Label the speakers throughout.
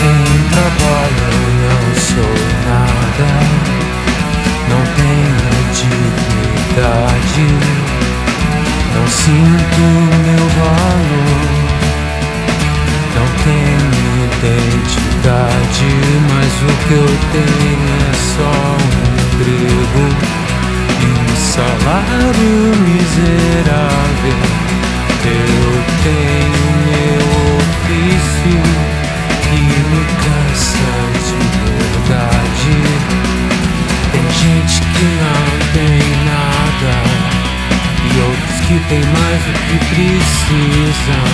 Speaker 1: Sem trabalho eu não sou nada, não tenho dignidade, não sinto meu valor, não tenho identidade, mas o que eu tenho é só um emprego. E um salário miserável. Tem mais do que precisam.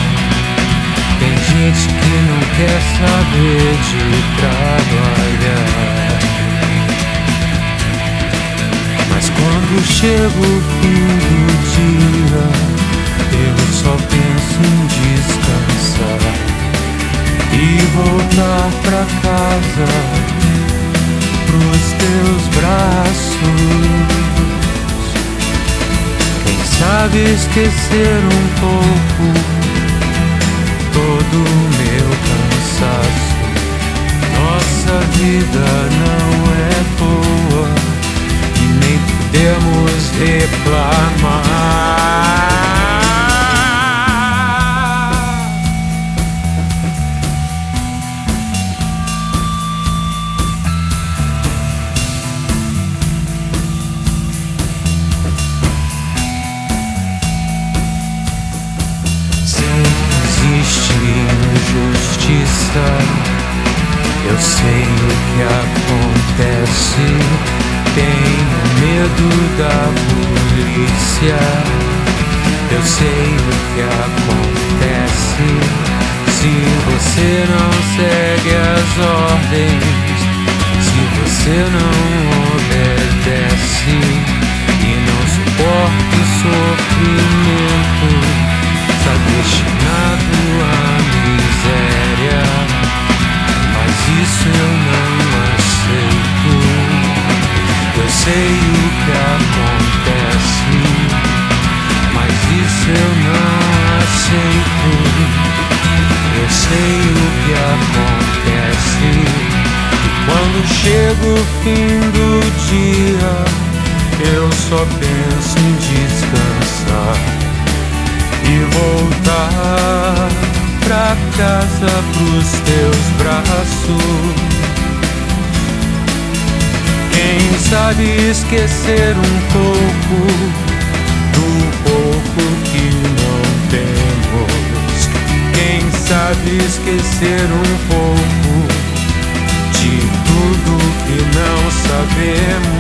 Speaker 1: Tem gente que não quer saber de trabalhar. Mas quando chega o fim do dia, eu só penso em descansar e voltar pra casa, pros teus braços. Sabe esquecer um pouco todo o meu cansaço. Nossa vida não é boa e nem podemos reclamar. Injustiça. Eu sei o que acontece. Tenho medo da polícia. Eu sei o que acontece. Se você não segue as ordens, se você não obedece e não suporta o sofrimento está sei o que acontece, mas isso eu não aceito. Eu sei o que acontece. E quando chega o fim do dia, eu só penso em descansar e voltar pra casa pros teus braços. Quem sabe esquecer um pouco do pouco que não temos? Quem sabe esquecer um pouco de tudo que não sabemos?